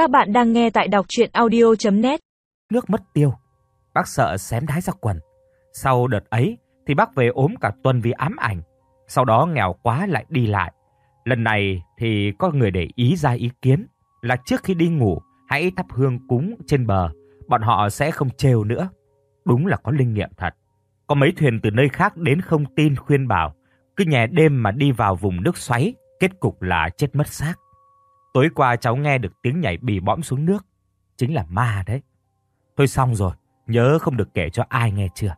Các bạn đang nghe tại đọc chuyện audio.net Nước mất tiêu. Bác sợ xém đái ra quần. Sau đợt ấy thì bác về ốm cả tuần vì ám ảnh. Sau đó nghèo quá lại đi lại. Lần này thì có người để ý ra ý kiến là trước khi đi ngủ hãy thắp hương cúng trên bờ. Bọn họ sẽ không trêu nữa. Đúng là có linh nghiệm thật. Có mấy thuyền từ nơi khác đến không tin khuyên bảo. Cứ nhẹ đêm mà đi vào vùng nước xoáy, kết cục là chết mất xác. Tối qua cháu nghe được tiếng nhảy bì bõm xuống nước. Chính là ma đấy. Thôi xong rồi, nhớ không được kể cho ai nghe chưa.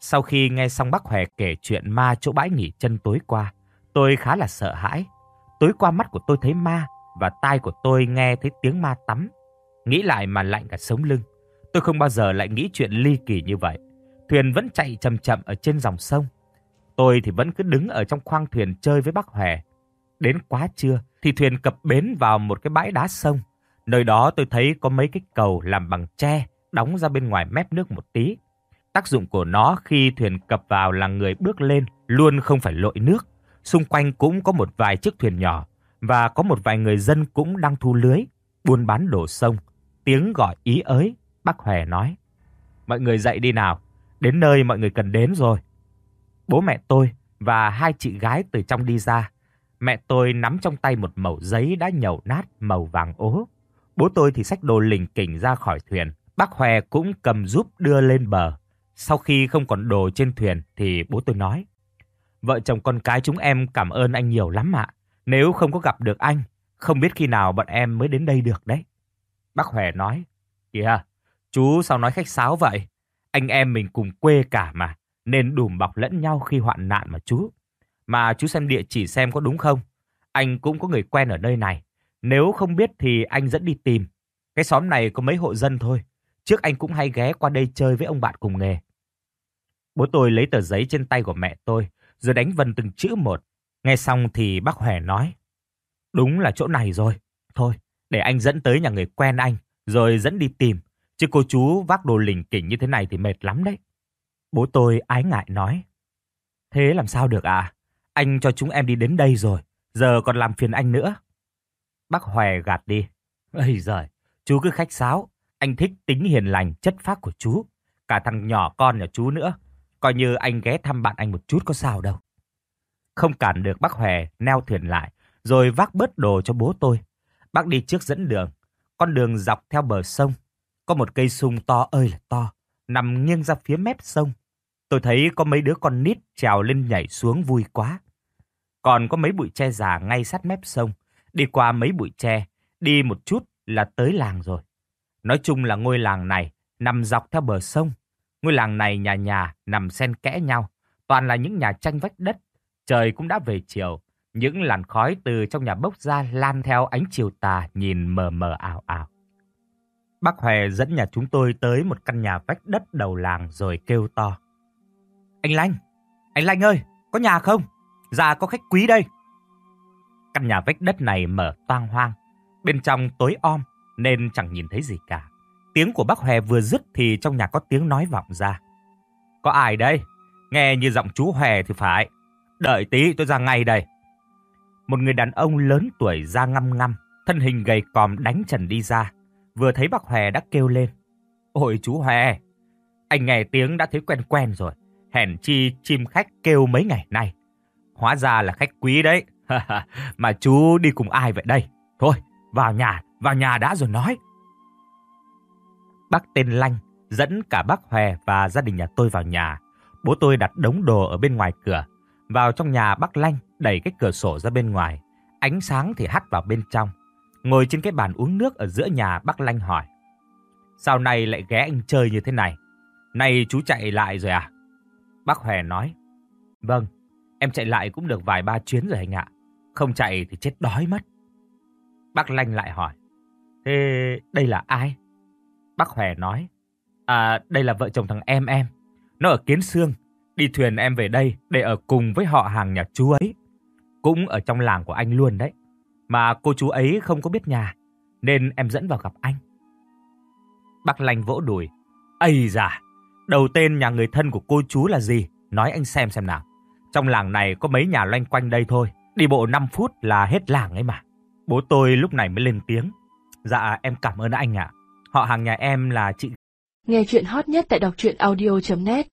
Sau khi nghe xong bác Hòe kể chuyện ma chỗ bãi nghỉ chân tối qua, tôi khá là sợ hãi. Tối qua mắt của tôi thấy ma và tai của tôi nghe thấy tiếng ma tắm. Nghĩ lại mà lạnh cả sống lưng. Tôi không bao giờ lại nghĩ chuyện ly kỳ như vậy. Thuyền vẫn chạy chậm chậm ở trên dòng sông. Tôi thì vẫn cứ đứng ở trong khoang thuyền chơi với bác Hòe. Đến quá trưa, thì thuyền cập bến vào một cái bãi đá sông. Nơi đó tôi thấy có mấy cái cầu làm bằng tre, đóng ra bên ngoài mép nước một tí. Tác dụng của nó khi thuyền cập vào là người bước lên luôn không phải lội nước. Xung quanh cũng có một vài chiếc thuyền nhỏ và có một vài người dân cũng đang thu lưới, buôn bán đổ sông. Tiếng gọi ý ới, bác Hòe nói. Mọi người dậy đi nào, đến nơi mọi người cần đến rồi. Bố mẹ tôi và hai chị gái từ trong đi ra, Mẹ tôi nắm trong tay một mẩu giấy đã nhầu nát màu vàng ố. Bố tôi thì xách đồ lình kình ra khỏi thuyền. Bác Hoè cũng cầm giúp đưa lên bờ. Sau khi không còn đồ trên thuyền thì bố tôi nói. Vợ chồng con cái chúng em cảm ơn anh nhiều lắm ạ. Nếu không có gặp được anh, không biết khi nào bọn em mới đến đây được đấy. Bác Hoè nói. Kìa, chú sao nói khách sáo vậy? Anh em mình cùng quê cả mà, nên đùm bọc lẫn nhau khi hoạn nạn mà chú mà chú xem địa chỉ xem có đúng không. Anh cũng có người quen ở nơi này. Nếu không biết thì anh dẫn đi tìm. Cái xóm này có mấy hộ dân thôi. Trước anh cũng hay ghé qua đây chơi với ông bạn cùng nghề. Bố tôi lấy tờ giấy trên tay của mẹ tôi, rồi đánh vần từng chữ một. Nghe xong thì bác Hòe nói. Đúng là chỗ này rồi. Thôi, để anh dẫn tới nhà người quen anh, rồi dẫn đi tìm. Chứ cô chú vác đồ lỉnh kỉnh như thế này thì mệt lắm đấy. Bố tôi ái ngại nói. Thế làm sao được ạ? À? Anh cho chúng em đi đến đây rồi, giờ còn làm phiền anh nữa. Bác Hoè gạt đi. Ây giời, chú cứ khách sáo, anh thích tính hiền lành chất phác của chú, cả thằng nhỏ con nhà chú nữa, coi như anh ghé thăm bạn anh một chút có sao đâu. Không cản được bác Hoè, neo thuyền lại, rồi vác bớt đồ cho bố tôi. Bác đi trước dẫn đường, con đường dọc theo bờ sông, có một cây sung to ơi là to, nằm nghiêng ra phía mép sông. Tôi thấy có mấy đứa con nít trèo lên nhảy xuống vui quá còn có mấy bụi tre già ngay sát mép sông. Đi qua mấy bụi tre, đi một chút là tới làng rồi. Nói chung là ngôi làng này nằm dọc theo bờ sông. Ngôi làng này nhà nhà nằm xen kẽ nhau, toàn là những nhà tranh vách đất. Trời cũng đã về chiều, những làn khói từ trong nhà bốc ra lan theo ánh chiều tà nhìn mờ mờ ảo ảo. Bác Hòe dẫn nhà chúng tôi tới một căn nhà vách đất đầu làng rồi kêu to. Anh Lanh, anh Lanh ơi, có nhà không? ra có khách quý đây. Căn nhà vách đất này mở toang hoang, bên trong tối om nên chẳng nhìn thấy gì cả. Tiếng của bác Hòe vừa dứt thì trong nhà có tiếng nói vọng ra. Có ai đây? Nghe như giọng chú Hòe thì phải. Đợi tí tôi ra ngay đây. Một người đàn ông lớn tuổi ra ngăm ngăm, thân hình gầy còm đánh trần đi ra. Vừa thấy bác Hòe đã kêu lên. Ôi chú Hòe, anh nghe tiếng đã thấy quen quen rồi. Hèn chi chim khách kêu mấy ngày nay. Hóa ra là khách quý đấy. mà chú đi cùng ai vậy đây? Thôi, vào nhà, vào nhà đã rồi nói. Bác tên Lanh dẫn cả bác Hòe và gia đình nhà tôi vào nhà. Bố tôi đặt đống đồ ở bên ngoài cửa. Vào trong nhà bác Lanh đẩy cái cửa sổ ra bên ngoài. Ánh sáng thì hắt vào bên trong. Ngồi trên cái bàn uống nước ở giữa nhà bác Lanh hỏi. Sao này lại ghé anh chơi như thế này? Này chú chạy lại rồi à? Bác Hòe nói. Vâng, Em chạy lại cũng được vài ba chuyến rồi anh ạ. Không chạy thì chết đói mất. Bác Lanh lại hỏi. Thế đây là ai? Bác Hòe nói. À, đây là vợ chồng thằng em em. Nó ở Kiến Sương. Đi thuyền em về đây để ở cùng với họ hàng nhà chú ấy. Cũng ở trong làng của anh luôn đấy. Mà cô chú ấy không có biết nhà. Nên em dẫn vào gặp anh. Bác Lanh vỗ đùi. Ây da, đầu tên nhà người thân của cô chú là gì? Nói anh xem xem nào. Trong làng này có mấy nhà loanh quanh đây thôi, đi bộ 5 phút là hết làng ấy mà. Bố tôi lúc này mới lên tiếng. Dạ em cảm ơn anh ạ. Họ hàng nhà em là chị. Nghe chuyện hot nhất tại đọc truyện audio.net